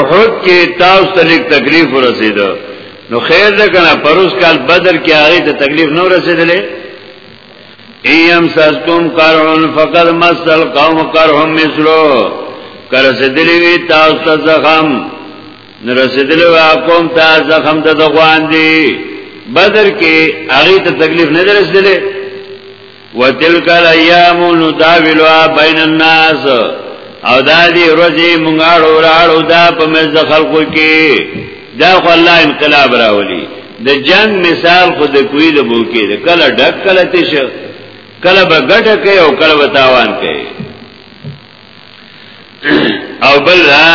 احد کې تاسو ته لیک تکلیف ورسېده نو خیر ده کنه پروس کال بدر کې هغه ته تکلیف نه ورسېدلې ایم سستم کرون فقد مسل قوم کرهم مثلو کر سدلی وی تاسو ته زخم نرسدلی وا قوم ته زخم د دغوان دی بدر کې هغه ته تکلیف نه درسدلې وتلک الايام نداولها بين الناس او دا دی روزی منگاڑو راڑو دا پا مزد خلقو کی دا خو اللہ انقلاب راولی د جنگ مثال خو د کوی د بوکی د کله ډک کله تش کله به ګټه کوي او کله به تاوان کوي او بل را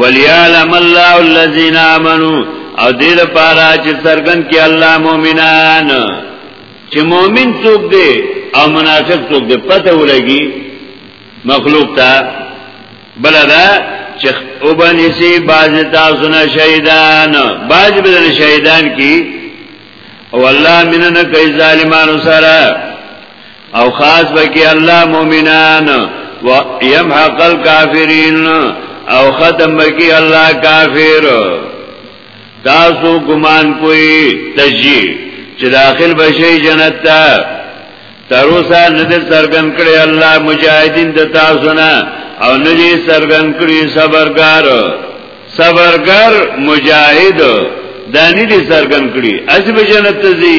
وليعلم الله الذين امنوا او دې لپاره چې څرګند کې الله مؤمنان چې مؤمن څوک دی او منافق څوک دی پته ولګي مخلوق ته بل دا چې وبني سي باز تاسو نه شهیدان باز بدل شهیدان کی او الله مننه کوي ظالمانو سره او خاص بکی الله مومنان و یمحق الكافرین او ختم بکی الله کافر تاسو گمان کوئی تجی چې داخل بشی جنت تا تروسا ندر سرگن کړی الله مجاهدین د تاسو نه او ندی سرگن کړی صبرګار صبرګر مجاهد دانی دې سرګن کړي از به جنت ته ځي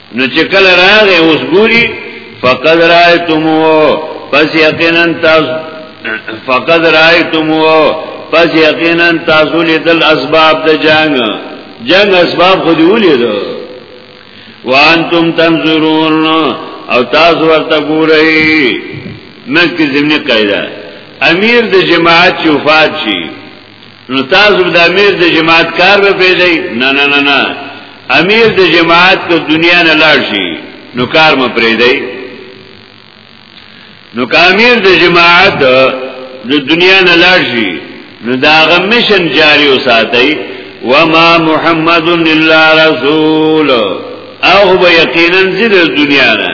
نو چې کله راغې اوس ګوري فقد رايتمو پس یقینا تاسو فقد رايتمو پس یقینا تاسو لیدل اسباب د جنگ جنگ اسباب خو دی ولیدو وانتم تنظرون او تاسو ورته ګورئ مکه زمینه قاعده امیر د جماعت چوفات شي نو تاسو د امیر د جماعت کار به پیژئ نه نه نه نه امیر د جماعت ته دنیا نه لاړ شي نو کار مو پرې دی نو کامیر د جماعت د دنیا نه لاړ شي نو دا غ مشن جاری وساتئ وما محمد الا رسول او به یقینا زید دنیا نه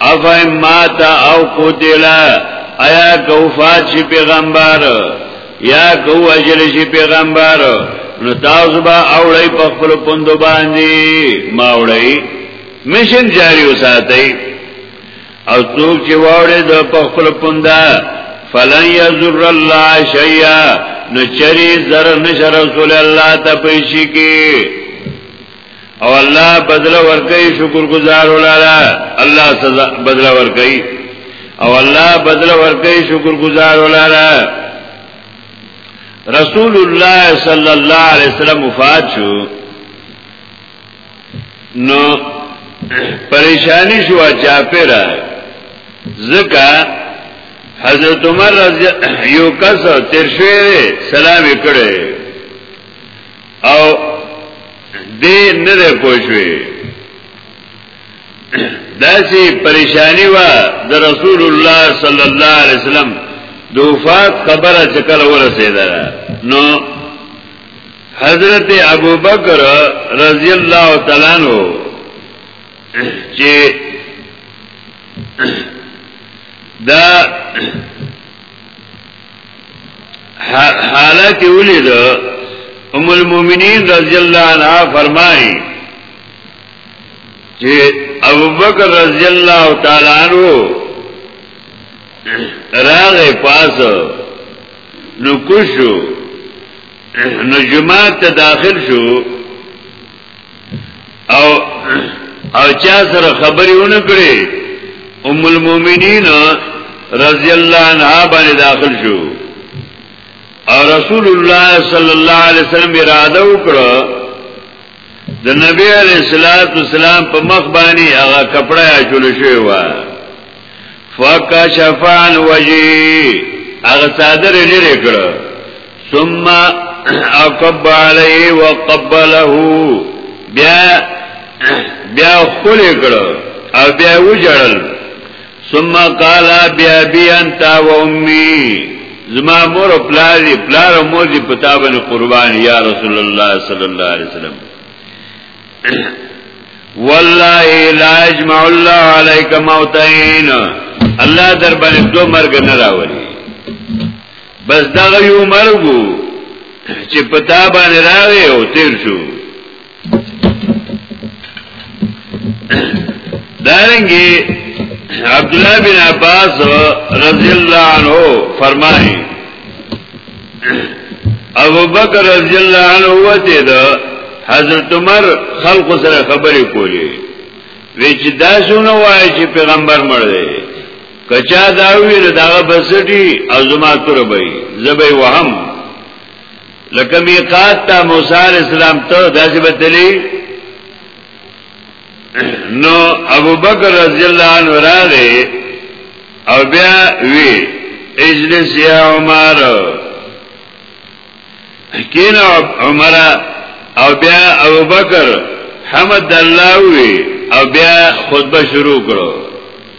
افای ماتا او قتلا ایا کوفات شي پیغمبر یا کو اجل شي پیغمبر نو تاسو به اوړی په خپل پوندو باندې ما اوړی مشن جاری وساتئ او څوک چې واړې د په خپل پوندا فلن یذر الله شیئا نو چری زر نشر رسول الله ته پیشی کی او الله بدل ورکړي شکر گزار ولاله الله سزا بدل ورکړي او الله بدل ورکړي شکر گزار ولاله رسول الله صلی الله علیه وسلم وفات شو نو پریشانی شو چا پیرا زکا حضرت عمر رضی یو کس تیر شوی سلام وکړي او دې نه ده پوښوي داسې پریشانی وا د رسول الله صلی الله علیه وسلم د وفات خبره چې کله ورسېده نو حضرت ابوبکر رضی الله تعالی عنہ چې دا حالت ولید ام المؤمنین رضی الله عنها فرمایي چې ابوبکر رضی الله تعالی عنہ راغه پاس نو کوشو نو جماعت ته داخل شو او او چا سره خبرې ونه کړې ام المؤمنین رضی الله عنها باندې داخل شو او رسول الله صلی الله علیه وسلم اراده وکړه د نبی علیہ الصلوۃ والسلام په مخ باندې هغه کپڑا چول شوی و فکشفان وجی اغه صادر لري کړ ثم اقب علی وقبله بیا بیا خپل کړ او بیا وجړل ثم قال بیا بی انت و امي زما مور او پلار دی پلار او مور دی پتا باندې قربان یا رسول الله صلی الله علیه وسلم والله لا يجمع الله عليك موتين الله در باندې دو مرګ نه راولي بس دغه یو مرګو چې پتا باندې راغی او تیر شو دارنګي عبد الله بن عباس رضی الله عنه فرمایي ابو بکر رضی الله عنه وته دا حضرت عمر خلق سره خبرې کولې وی چې دا شونه وای چې پیغمبر مړ دی کچا دا ویل دا بسټي ازما تر به زبې وهم لکه میقات تا موسی علیہ السلام ته داسې بدلی نو ابو بکر رضی الله عنه راغی او بیا وی اجلس یا عمر کین عمر او بیا ابو بکر حمد الله وی او بیا خطبه شروع کړو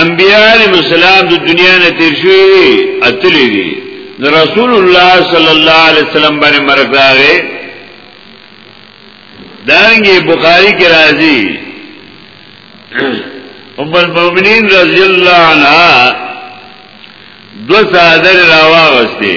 انبیاء علیہ السلام د دنیا نه تیر شوی اتلی دي د رسول الله صلی الله علیه وسلم باندې مرګ راغی دانګي بخاری کې راځي ام المؤمنین رضی الله عنها دو صادر راواغستی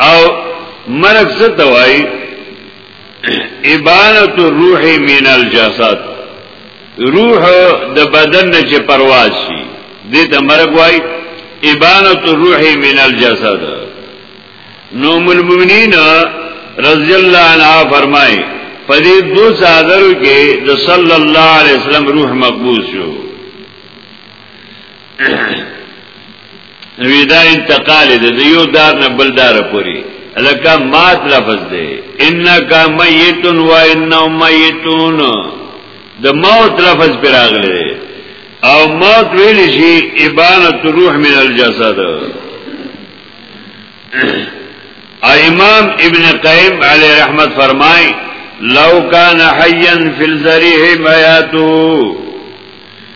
او مرګ څه ته وایي ابانت الروح من الجسد روح د بدن نه چې پرواز شي دې ته مرګ وایي ابانت الروح من الجسد نو المؤمنین رضی الله عنها فرمایي په دې دو صادرو کې د صلی الله علیه وسلم روح مقبوض شو نوی دا انتقال دی د یو دار نه بل دار پوری الکه مات لفظ دی انک میتون و انهم میتون د موت لفظ پر راغلی او موت ویل شي ابانه روح من الجسد امام ابن قیم علی رحمت فرمای لو کان حیا فی الذریه میاتو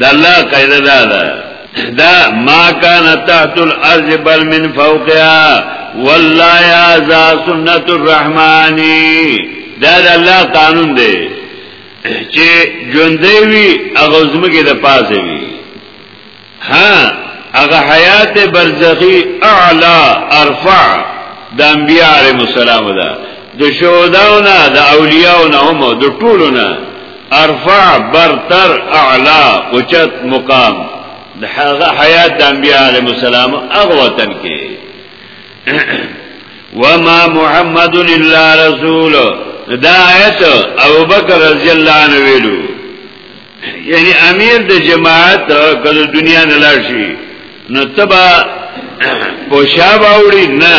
دا الله قاعده دا دا دا ما کان تحت الارض بل من فوقها والله یا ذا سنت الرحمانی دا دا الله قانون دی چې ژوندې وي هغه زمګه د پاسه وي ها هغه حیات برزخی اعلا ارفع د انبیاء علیهم السلام ده د شهداونه د اولیاءونه هم د ټولونه ارفع برتر اعلا اوچت مقام د هغه حیات د انبیاء علیهم السلام هغه وطن کې وما محمد الا رسول دا آیت ابو بکر رضی الله عنه ویلو یعنی امیر د جماعت کله دنیا نه لاشي نو تبا پوشاب اوړي نه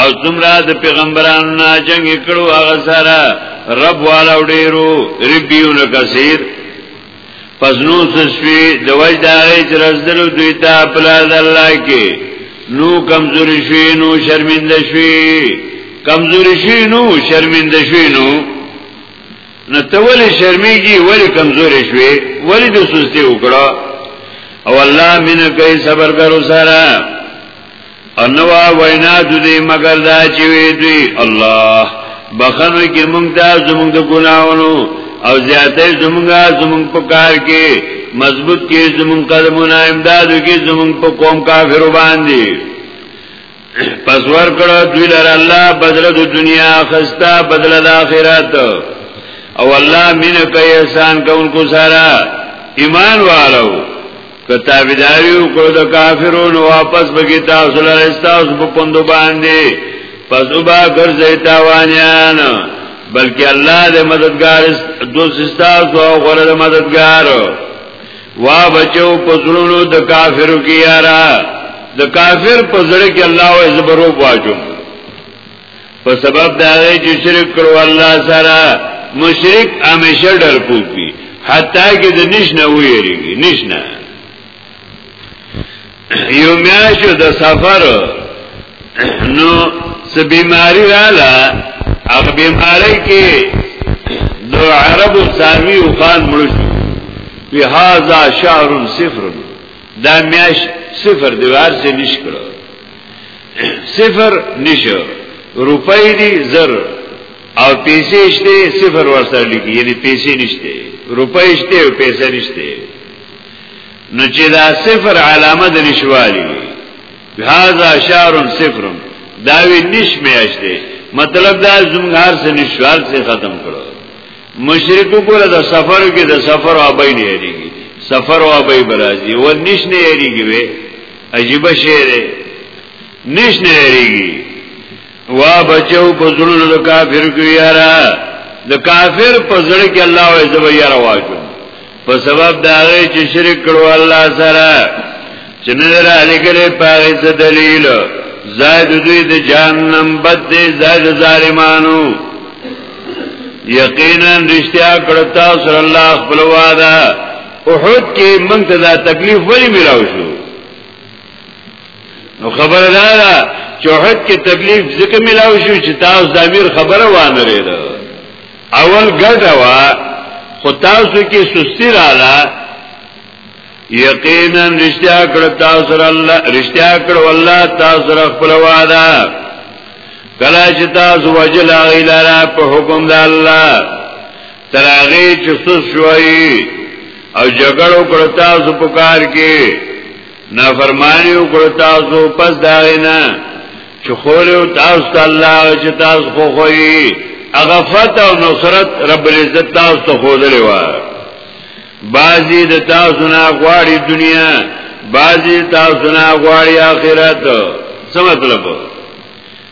او څومره د پیغمبرانو نه جنگ کړو هغه سره رب والا ډیرو ربیون کثیر پس نو سسوی د وجد هغه چې رسدلو دوی ته په لار د الله کې نو کمزوري شوی نو شرمنده شوی کمزوري شوی نو شرمنده شوی نو نه ته ولې شرمېږي ولې کمزورې شوې ولې د سستي وکړه او الله مینه کوي صبر ګرو سره انوا وینا دوی مگر دا چې وی دوی الله بخنو کې مونږ ته زمونږ د ګناونو او زیاتې زمونږه زمونږ په کار کې مضبوط کې زمونږ قدمونه امدادو کې زمونږ په قوم کافر باندې پس ور کړه دوی لر الله بدل د دنیا خستا بدل د آخرت او الله مين کوي احسان کوونکو سره ایمان والو کتابداری وکړو د کافرونو واپس بګی تاسو له استاسو په پوندو باندې پس وبا ګرځي تاوانیان بلکې الله دې مددگار دوست استاسو او غره دې مددگار وا بچو په زړونو د کافرو کې یارا د کافر په زړه کې الله او زبرو واجو په سبب دا غي چې شرک کړو الله سره مشرک همیشه ډر پوکي حتی کې د نشنه ویریږي نشنه یو میاشو د سفر نو څه بیماری رااله هغه بیماری کې د عربو ساروی او خان مړ شو وی هاذا شهر صفر دا میاش صفر دیوار سے نشکړو صفر نشو روپۍ دي زر او پیسې شته صفر ورسره لګي یعنی پیسې نشته روپۍ شته او پیسې نشته نو چې دا صفر علامه د نشوالي هاذا شعر صفر داوی نش میاشته مطلب دا زموږ هر څه نشوال څه ختم کړو مشرکو کوله د سفر کې د سفر او ابي نه یریږي سفر او ابي برازي و نش نه یریږي عجیب شعر نش نه لريږي وا بچو په زړه د کافر کې یارا د کافر په زړه کې الله او عزب یارا واجو په سبب دا چې شرک کړو الله سره چې نه را لګلې پاره څه دلیل زائد دوی د جهنم بد دي زائد ظالمانو یقینا رشتیا کړتا صلی الله خپل واده احد کې موږ ته دا تکلیف ولې ملاو شو نو خبره دا ده چې احد کې تکلیف ځکه ملاو شو چې تاسو د امیر خبره وانه لرید اول ګټه وا خو تاسو کې سستی رااله یقینا رشتیا کړ تاسو سره الله رشتیا کړ والله تاسو سره خپل وعده کله چې تاسو وجل غیلاره په حکم د الله تر هغه چې سوس شوي او جګړه وکړه تاسو په کار کې نافرمانی وکړه تاسو پس دا نه چې خوره تاسو ته الله چې تاسو خو خوي هغه فتح او نصرت رب العزت تاسو ته خودلې و بعضی د تاسو نه غواړي دنیا بعضی تاسو نه غواړي آخرت څه مطلب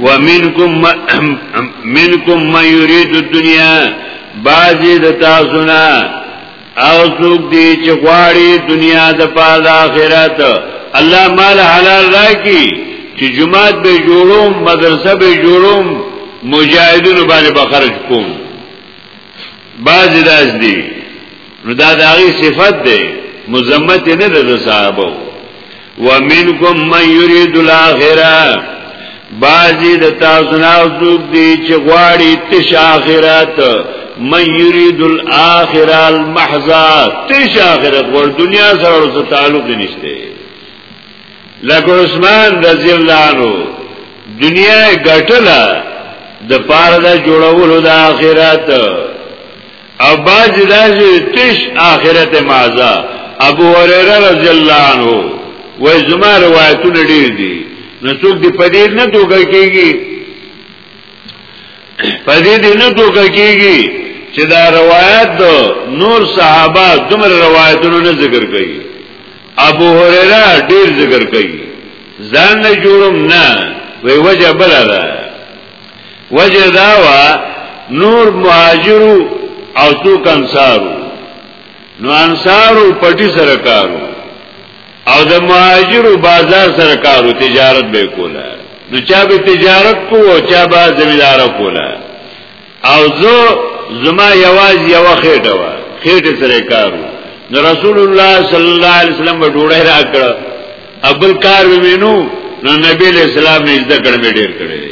ومنکم منکم من یرید الدنیا بعضی د تاسو نه او څوک دی چې غواړي دنیا د پاره آخرت الله مال حلال راکړي چې جماعت به جوړوم مدرسه به جوړوم مجاهدونو باندې بخرج کوم بعضی داس دی نو دا داغی صفت دی مزمت نه د صحابه ومنکم من یرید الاخره بعضی د تاسو نه څوک دی چې غواړي تش اخرت من یرید الاخره المحضه تش اخرت ور دنیا سره ورته تعلق نشته لکه عثمان رضی الله عنه دنیا ګټله د پاره د جوړولو د اخرت او باز داسې تش آخرت مازه ابو هريره رضی الله عنه وای زما روایتونه ډیر دي نو څوک دې پدې نه دوکه کیږي پدې دې نه دوکه کیږي چې دا روایت دو نور صحابه دمر روایتونو نه ذکر کړي ابو هريره ډیر ذکر کړي ځان نه جوړم نه وی وجه بل ده وجه داوا نور مهاجرو او څوک انصارو نو انصارو پټي سره کارو او د مهاجرو بازار سره کارو تجارت به کوله نو چا به تجارت کو او چا به زمیدار کوله او زه زما یواز یو خېټه وا خېټه سره کارو نو رسول الله صلی الله علیه وسلم به ډوړه راکړه ابل کار وینو نو نبی علیہ السلام نه زده کړم ډیر کړي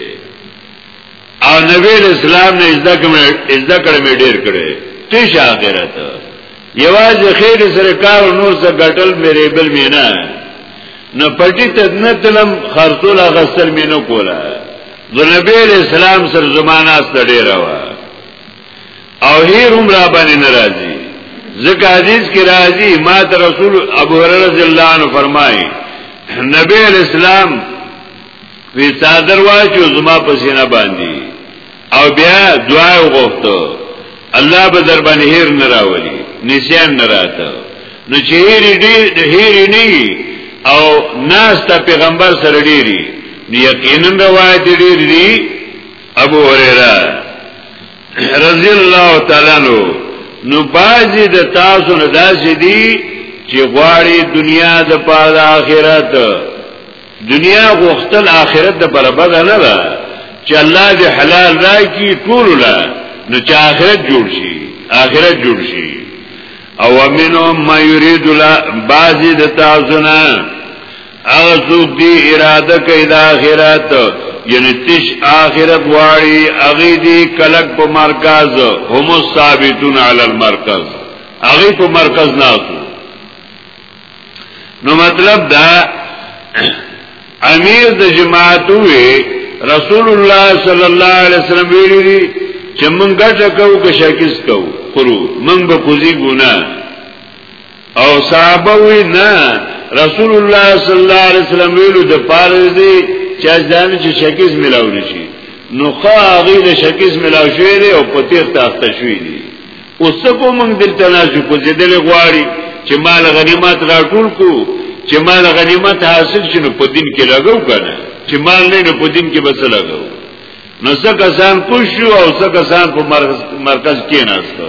او نبی علیہ السلام نه زده کړم زده کړم ډیر کړي تیش آخرت یواز خیر سره کار نور څه غټل میرے بل مینا نو پټی تدنتلم خرطول غسل مینو کولا د نبی علیہ السلام سره زمانہ ستړي راوه او هیر هم را باندې ناراضي ځکه حدیث کې راځي ما ته رسول ابو هريره رضی الله عنه فرمایي نبی اسلام وی صادر واچو زما په سینه باندې او بیا دعا وغوښته الله به در باندې هیر نه راولي نسیان نه راته نو چې هیر ډیر هیر نه او ناس ته پیغمبر سره ډیری یقینا روایت ډیر دی ابو هريره رضی الله تعالی عنہ نو بازي د تاسو نه داسې دي چې غواړي دنیا د پاره آخرت دنیا غوښتل آخرت د پاره بدل نه ده چې الله دې حلال راکړي ټول لا نو چې آخرت جوړ شي آخرت جوړ شي او منو ما یرید لا بعضی د تاسونا هغه څوک دی اراده کوي د آخرت یعنی تش آخرت واړي هغه دی کلک په مرکز هم ثابتون علی المرکز هغه په مرکز ناسو نو مطلب دا امیر د جماعت وی رسول الله صلی الله علیه وسلم ویلی دی چې مونږ ګټه کوو که شکست کوو خرو مونږ به کوزي ګونه او صحابه وی نه رسول الله صلی الله علیه وسلم ویلو د پاره دی چې ځان چې شکیز ملاو نشي نو خاغی د شکیز ملاو شوی دی او په تیر تاخته شوی دی اوس کو موږ دل تنازع کو زیدل غواړي چې مال غنیمت راټول کو چې مال غنیمت حاصل شنو په دین کې لګاو کنه چې مال نه نو په دین کې بس لګاو نو څه کسان پوښو او څه کسان په مرکز کې ناشته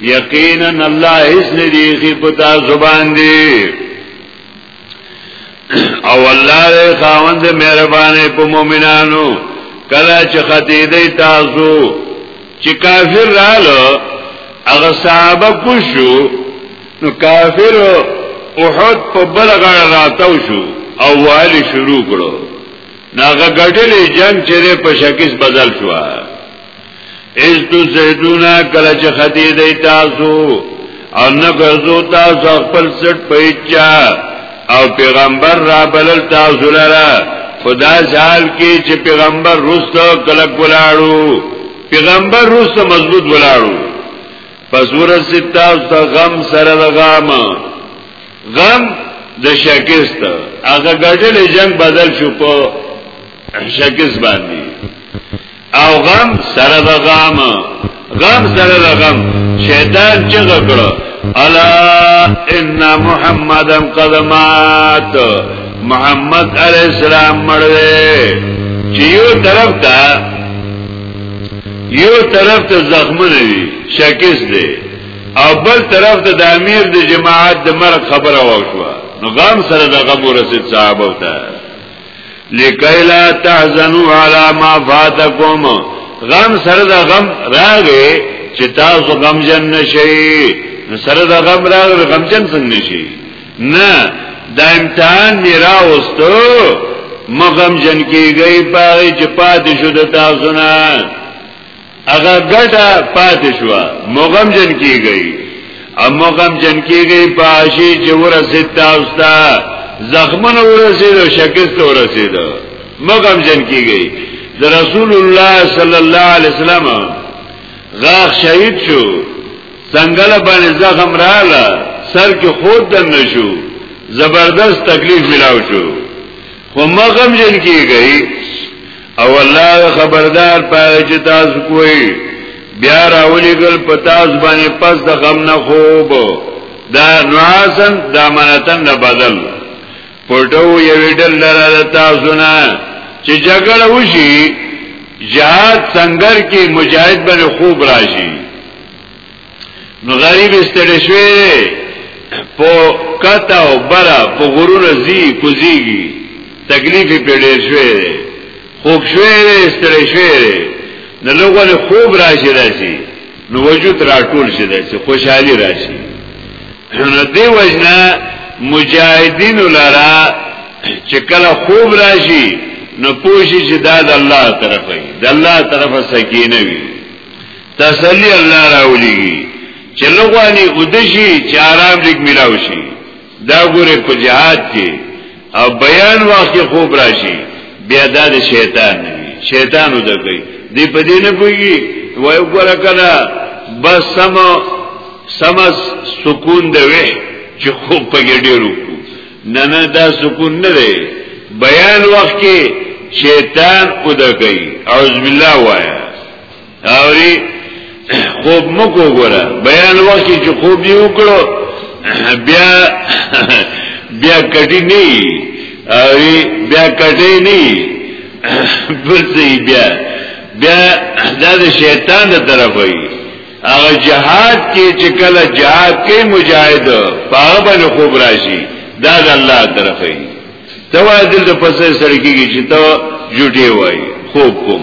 یقینا الله هیڅ نه دی خي پتا زبان دی او الله دې خاوند مهربانه په مؤمنانو کله چې ختی دی تاسو چې کافر رالو هغه صحابه کوشو نو کافر احد په بل غړ راتاو شو او والی شروع کړو ناغه ګټلې جنگ چې په شکیس بدل شو ایز تو زیدونا کلا چه خطی دی تاسو او نگرزو تاسو اخپل سٹ پیچا او پیغمبر را بلل تاسو لرا خدا سال کی چه پیغمبر رست کلک بلاړو پیغمبر رست مضبوط بلاړو پس ورسی تاسو تا غم سر دا غام غم د شکست هغه ګډل جنگ بدل شو په شکست باندې او غم سره د غم غم سره د غم شیطان چې غکړو الا ان محمدن قد مات محمد علیہ السلام مړوي چې یو طرف ته یو طرف ته زخمونه دي شکیس دي او بل طرف ته د امیر د جماعت د مرګ خبره وشوه نو غم سره د غم ورسید صحابه ته لکای لا تحزنو علا ما فاتکم غم سره دا غم راغی چې تاسو غم جن نشئ سره دا غم راغی غم جن څنګه نشئ نه دا امتحان می راوستو مغم جن کیږي پاره چې پاتې شو د تاسو نه هغه ګټه پاتې شو مغم جن کیږي او مغم جن کیږي په عاشي چې ورسې تاسو ته زخمن ورسې او شکست ورسې ده مغم جن کیږي د رسول الله صلی الله علیه وسلم غاخ شهید شو څنګه باندې زخم رااله سر کې خود دن نشو زبردست تکلیف ملاو شو خو مغم جن کیږي او الله خبردار پاره چې تاسو کوی بیا راولی گل پتاس بانی پس دا غم نا خوب دا نعاسن دا منتن نا بدل پټو یوی ډل لرا دا تاسونا چه جگل وشی جهاد سنگر کی مجاهد بانی خوب راشی نو غریب استړی شوی په کته او برا په غرونه زی کوزیږي تکلیف په ډیر شوی خوب شوی استړی شوی نو لوګل خوب راشي راشي نو وجود راټول شي راشي خوشحالي راشي نو دی وجنا مجاهدین لرا چې کله خوب راشي نو پوښي چې دا د الله طرفه دی د الله طرفه سکینه وي تسلی الله راولېږي چې لغواني ودشي چې آرام لیک ملاو شي دا ګوره په جهاد کې او بیان وخت کې خوب راشي بیا دا د شیطان نه شیطان ودګي دی په دې نه پوي وای ګوره کړه بس سم سم سکون دی وې چې خوب په ګډیرو نه نه دا سکون نه دی بیان وخت کې شیطان ودګي اعوذ بالله وایا اوری خوب مکو ګره بیان وخت چې خوب دی وکړو بیا بیا کټی نه اوری بیا کټی نه بلځي بیا بیا دا د شیطان د طرف وي هغه جهاد کې چې کله جهاد کې مجاهد پاغه باندې خوب راشي دا د الله طرف وي ته وایې دلته پسې سړی کېږي چې ته جوټي وایې خوب کوم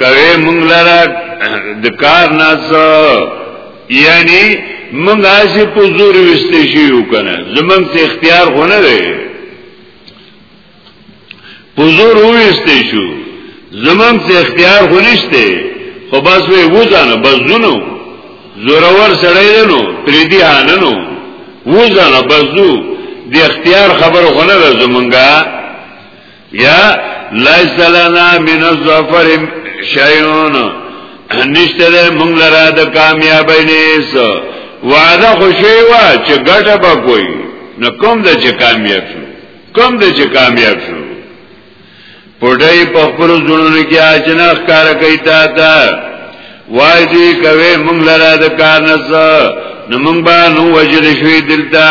کوي مونږ لره د کار نه یعنی مونږ هسه په زور وستې شو کنه زمونږ ته اختیار غونه دی په زور وستې شو زمونږ ته اختیار غونښته خو بس وې وځانه بس زونو زورور سړی نو پری دی حالنو وځانه بس زو د اختیار خبر غونه زمونږه یا لیس لنا من الظفر شیون نشته ده مونږ لره د کامیابی نیس وعده خوشی وا چې ګټه به کوي نو کوم د چې کامیاب شو کوم د چې کامیاب شو پټای په خپل ځړونو کې اجنه ښکار کوي تا تا وای دی کوي مونږ لره د کارنس نو مونږ به نو وجل شوې دلته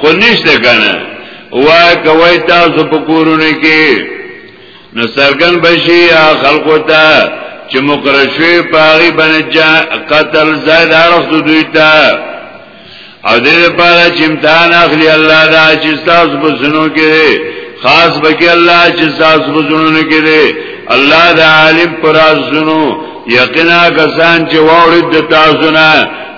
خو نشته کنه وای کوي تاسو په کورونه کې نو سرګن بشي خلقو ته چې مقرشوي پاغي بنجا قتل زائد عرف دوی ته او دې لپاره چې امتحان اخلي الله دا چې تاسو په سنو کې خاص بکی الله چې تاسو په سنو کې دي الله د عالم پر ازونو یقینا کسان چې واورید تاسو نه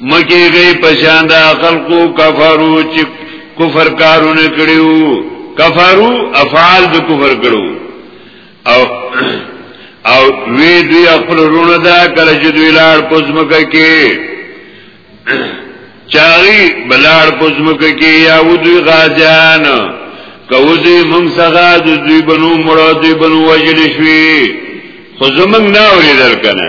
مکی غی پشان دا خلقو کفرو چی کفر کارو نکڑیو کفرو افعال دا کفر کرو او او وی دوی خپل رونه دا کله چې دوی لار پزمکه کې چاغي بلار پزمکه کې یا و دوی غاجان کوزي موږ څنګه د دوی بنو مراد دوی بنو وجل شوي خو زمنګ نه اوري درکنه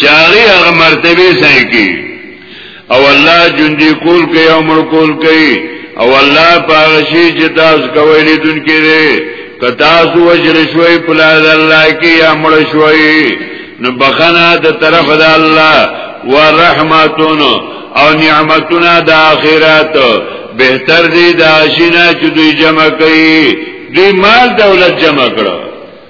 چاغي هغه مرتبه سای کی او الله جوندي کول کوي او مړ کول کوي او الله پاغه شي چې تاسو کوي لیدون کې دي که تاسو وجل شوي په لار الله کې یا مړ شوي نو بخنه د طرف د الله ورحمتون او نعمتونه د آخرت بهتر دي دا شینه چې دوی جمع کوي دوی مال دولت جمع کړو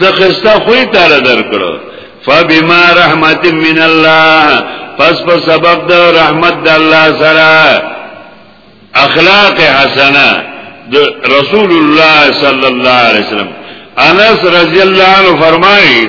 سخستا خوی تالا در کرو فبما رحمت من الله پس په سبب د رحمت د الله سره اخلاق حسنه د رسول الله صلی الله علیه وسلم انس رضی الله عنه فرمایي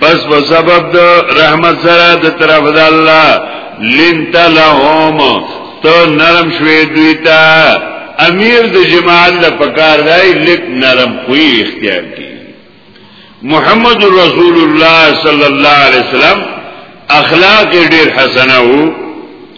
پس په سبب د رحمت سره د طرف د الله لنت لهم تو نرم شوی دوی ته امیر د جماعت له پکار دی لیک نرم خوې اختیار کی محمد رسول الله صلی الله علیه وسلم اخلاق ډیر حسنه وو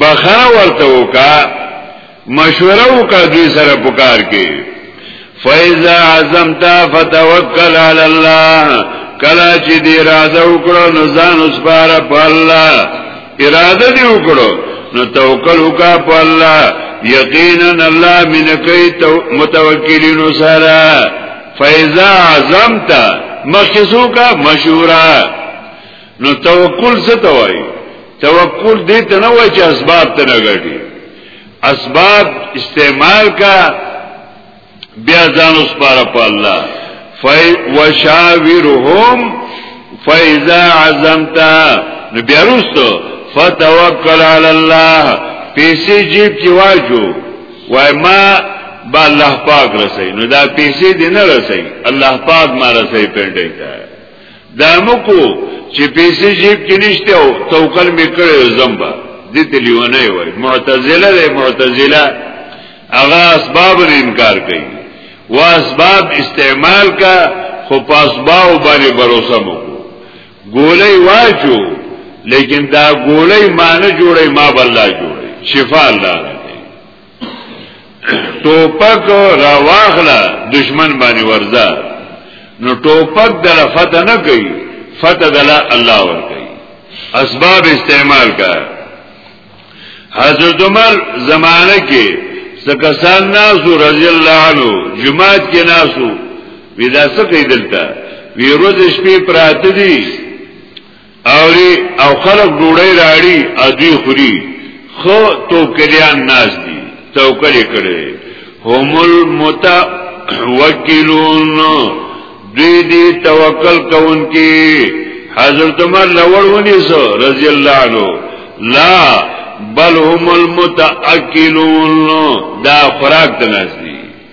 بخنه ورته وکا مشوره وکا دوی سره پکار کې فاذا عزمت فتوکل علی الله کلا چې دی اراده وکړو نو ځان وسپاره په الله اراده دی وکړو نو توکل وکا په الله یقینا الله من کوي متوکلین سره فاذا عزمت مخصوصا مشوره نو توکل څه ته وایي توکل دې ته نه وایي چې اسباب ته نه غټي اسباب استعمال کا بیا ځان اوس پاره په الله فای وشاورهم فاذا عزمت نو بیا وروسته فتوکل علی الله پیسې جیب کې واجو وای ما با الله پاک رسي نو دا پیسې دې نه رسي الله پاک ما رسي پنده تا دا مکو چې پیسې جیب کې نشته او توکل مې کړی زمبا دې ته لیونه وای معتزله ده معتزله هغه اسباب نه انکار کوي وا اسباب استعمال کا خو پاسباو باندې باور وکړو ګولې واچو لیکن دا ګولې مان جوړې ما بل جوړې شفا الله ټوپک را واخلا دشمن باندې ورځه نو ټوپک دل فتح نه کوي فتح دل الله ور کوي اسباب استعمال کا حضرت عمر زمانه کې سکسان ناسو رضی الله عنه جماعت کې ناسو ودا سکه دلته ویروز شپې پراته دي اوری او خلق ډوړی راړي ادي خوري خو توکلیان ناز دي توکل کړي هم المتوکلون دوی دی توکل کوونکی حضرت عمر لوړ ونی سو رضی الله عنه لا بل هم المتاکلون دا خوراک تناس دي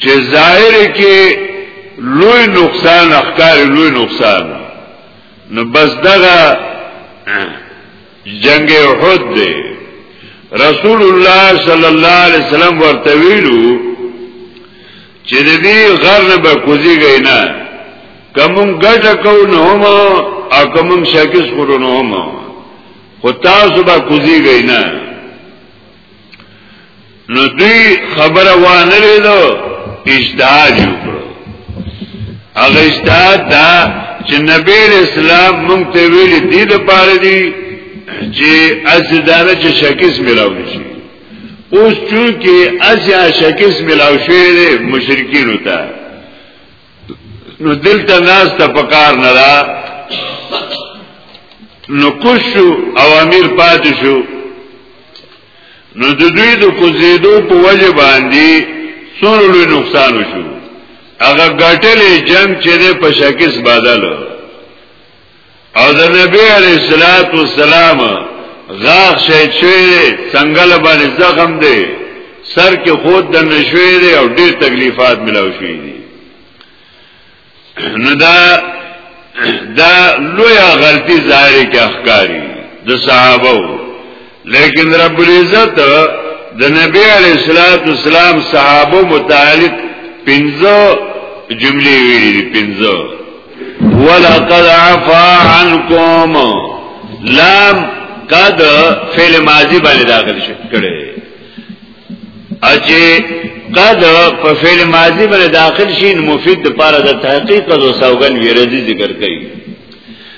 چې ظاهر کې لوی نقصان اخکار لوی نقصان نو بس دغه جنگ احد دی رسول الله صلی الله علیه وسلم ورته ویلو چې د دې غر به کوزي غینا کوم ګټه کو نه هم او کوم شکیس خورو نه هم خو تاسو به کوزي غینا نو دوی خبره وانه لیدو اجتهاد یو کړو هغه اجتهاد دا چې نبی اسلام مونږ ته ویلي دي د پاره دي چې ازدانه چې شکیس ملاو شي اوس چون کې ازیا شکیس ملاو شوی دی مشرکین وته نو دلته ناس ته پکار نه را نو کوشو او امیر پاتې شو نو د دوی د کوزیدو په وجه باندې څومره لوی نقصان وشو هغه ګټلې جنگ چې په شکست بدل او د نبی علیہ الصلات والسلام غاغ شې چې څنګه باندې زخم دی سر کې خود د نشوي دی او ډېر تکلیفات ملاو شي دي نو دا دا لوی غلطي ظاهر کې اخکاری د صحابه لیکن رب العزت د نبی علیہ الصلوۃ والسلام صحابه متعلق پنځه جملې ویلې دي پنځه ولقد عفا عنكم لام قد فعل ماضی باندې داخل شي کړي اچي قد په فعل ماضی باندې داخل شي مفید لپاره د تحقیق او سوګن ویرځي ذکر کوي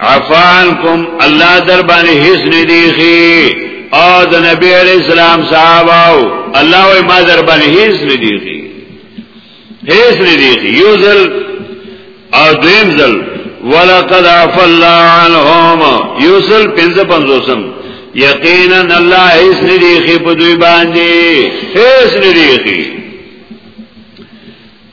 عفانکم الله در باندې هیڅ نه دیخي او د نبی علی السلام صحابه الله وای ما در باندې هیڅ نه دیخي هیڅ نه دیخي یو ځل او دویم ځل ولقد عفا الله عنهم یو ځل 55 یقینا الله هیڅ نه دیخي په دوی باندې هیڅ نه دیخي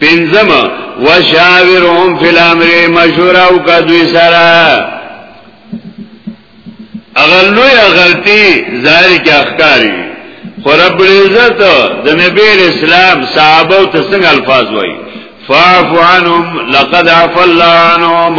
پنځم وشاورهم فی الامر مشوره او کا دوی سره اغه لوی غلطی ظاهر کې اخکاری خو رب العزت د نبی اسلام صحابه او تسنګ الفاظ وای فاعف عنهم لقد عفا الله عنهم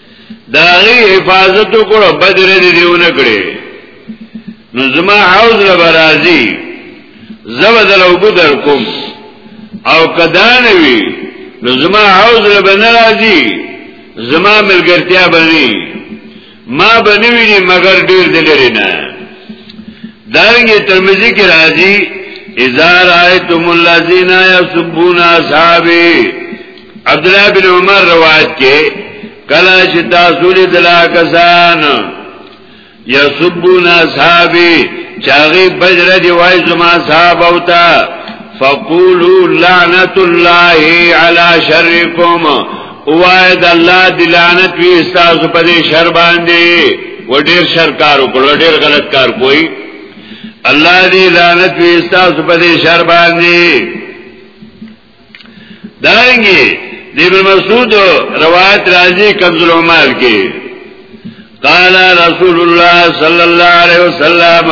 دا غي حفاظت وکړو بدر دې دیونه کړې نو زما حوض له برازي زبدل او بدر کوم او کدانوي نو زما حوض له بنرازي زما ملګرتیا بني ما بنوي نه مگر ډیر دلری نه دارنګه ترمذی کې راځي اذا رايتم الذين يسبون اصحابي عبد الله بن عمر روایت کې کلا چې تاسو لري دلا کسان یسبون اصحابي چاغي بجر دی وای زما صاحب او تا فقولوا لعنت الله على شركم وعد الله دلانت وی استاذ په دې شر باندې و ډیر شر کار وکړو ډیر غلط کار کوئی الله دې لعنت وي تاسو په دې شر باندې دارنګي د ابن مسعود روایت راځي کنز العمال کې قال رسول الله صلی الله علیه وسلم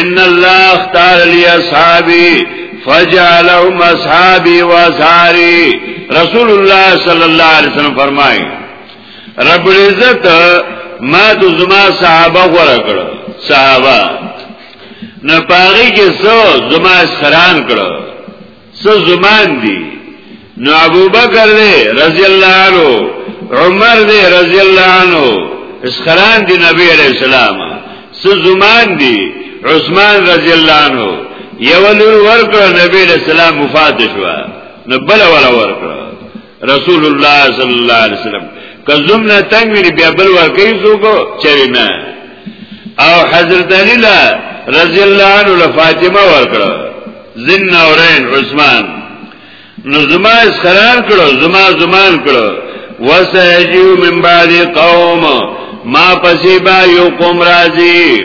ان الله اختار لي اصحابي فجعلهم اصحابي وازاري رسول الله صلی الله علیه وسلم فرمایي رب العزت ما د زما صحابه غوړه کړ صحابه نه پاغي کې سو زما سران کړو څه زمان دي نو ابو بکر دی رضی الله عنه عمر دی رضی الله عنه اسخران دی نبی علیہ السلام څه زمان دي عثمان رضی الله عنه یو لور ورکړ نبی علیہ السلام وفات شو نو بل ولا ورکړ رسول الله صلی الله علیه وسلم که زوم نه تنگ وی بیا بل ورکی زوګو چری نه او حضرت علی لا رضی الله عنه له فاطمه ورکړه زین نورین عثمان نو زما اس قرار کړو زما زمان کړو وسهجو من بعد قوم ما پسیبا یو قوم راضی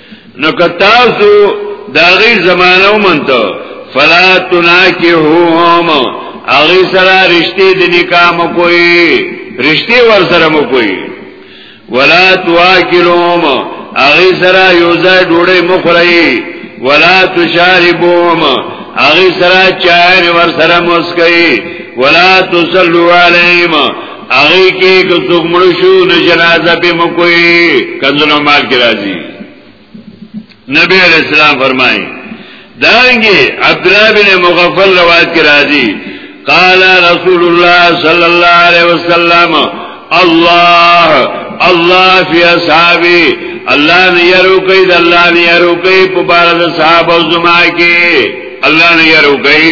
نو که تاسو دا غي زمانه ومنته فلا تناکحوهم اغي سره رشتي د نکاح مو کوي رشتي ور سره مو کوي ولا تواکلهم اغي سره یو ځای ډوړې مخړی ولا تشاربهم اغي سره چای ور سره مسکي ولا تصلوا عليهم هغه کې که څوک مړ شو نو جنازه به مکوې کندنو مال کې راځي نبی علیہ السلام فرمایي دانګي عبد الله بن مغفل روایت کې راځي قال رسول الله صلی الله علیه وسلم الله الله فی اصحابی الله نه یرو کوي د الله نه یرو کوي په بار د صحابه زما کې الله نه یرو کوي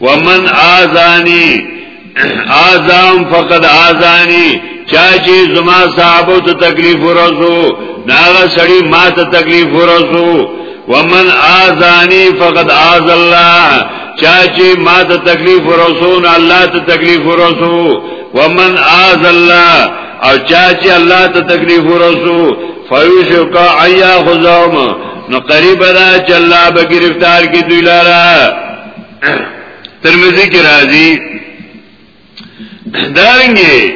ومن آزانی آزام فقد آزانی چاچی زما صحابو ته تکلیف ورسو ناغا سڑی ما ته تکلیف ورسو ومن آزانی فقد آز اللہ چاچی ما ته تکلیف ورسو نا اللہ ته تکلیف ورسو ومن آز اللہ او چاچی اللہ ته تکلیف ورسو فیوشکا ایا خزاهم نو قریب دا چې الله به گرفتار کی دوی لارا ترمذی کی راضی دارنګي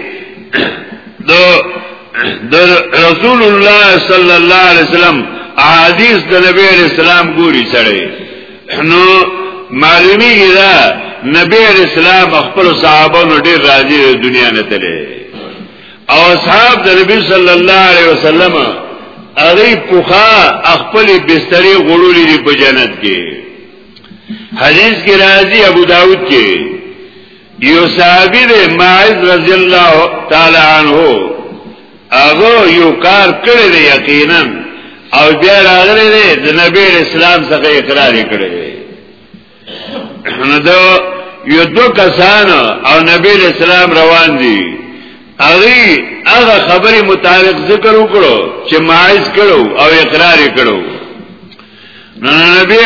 دو د رسول الله صلی الله علیه وسلم حدیث د نبی علیہ السلام ګوري سره نو معلومی دا نبی علیہ السلام خپل صحابه نو ډیر راضی دنیا نه تللی او اصحاب د نبی صلی الله علیه وسلم هغه پوخا خپل بسترې غړولې دی په جنت کې حدیث کې راځي ابو داود کې یو صحابي دی ماعز رضی الله تعالی عنہ هغه یو کار کړی دی یقینا او بیا راغلی دی د نبی اسلام څخه اقرار کړی نو دا یو دو کسان او نبی اسلام روان دي اغي هغه خبره متعلق ذکر وکړو چې ماعز کړو او اقرار کړو نو نبی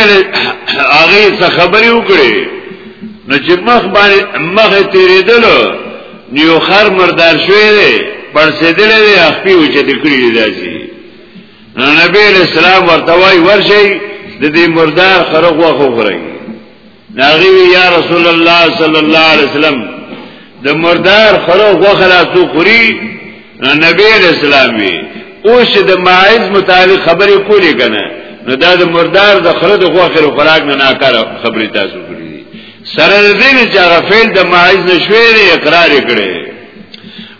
اغي څه خبره وکړي نو چې مخ باندې مخ تیرېدل نیو خر مردار شوی دی پر سیدل دی اخپی وچه دکړی دی داسی نو نبی علیہ السلام ورته وای ورشي د دې مردار خره غوخه خوري ناغي یا رسول الله صلی الله علیه وسلم د مردار خره غوخه لا تو خوري نو نبی علیہ السلام وی او چې د ماعز متعلق خبرې کولې کنه نو دا د مردار د خره د غوخه خوراک نه ناکاره خبرې تاسو کړې سره دې چې هغه فعل د ماعز نشوي اقرار کړي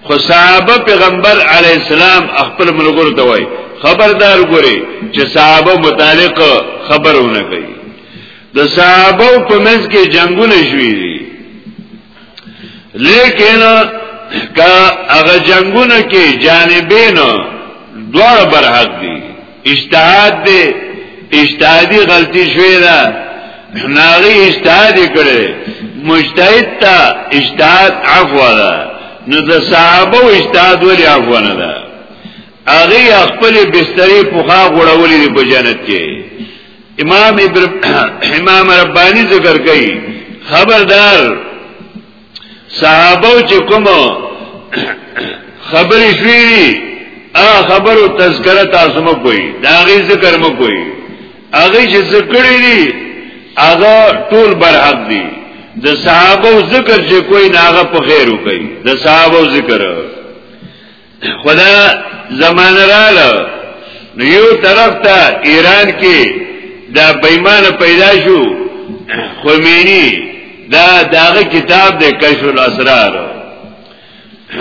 خو صحابه پیغمبر علی السلام خپل ملګرو ته وای خبردار ګوري چې صحابه متعلق خبرونه کوي د صحابه په منځ کې جنگونه شوي دي لیکن کا هغه جنگونه کې جانبین دوه برحق دي اجتهاد دی اجتهادي غلطي شوې ده ناغي اجتهاد کړي مجتهد ته اجتهاد عفو ده نو د صحابه او اجتهاد ولې عفو نه ده هغه خپل بسترې پوخا غړولې په جنت کې امام ابراهیم امام ربانی ذکر کوي خبردار صحابه چې کوم خبرې شوې ا خبرو تذکرہ تاسو مو کوي دا غي ذکر مو کوي هغه چې ذکر دي هغه ټول برحق دي د صحابه ذکر چې کوئی ناغه په خیر کوي د صحابه ذکر خدا زمان رااله نو یو طرف ته ایران کې دا بېمانه پیدا شو خمینی دا داغه کتاب د کشف الاسرار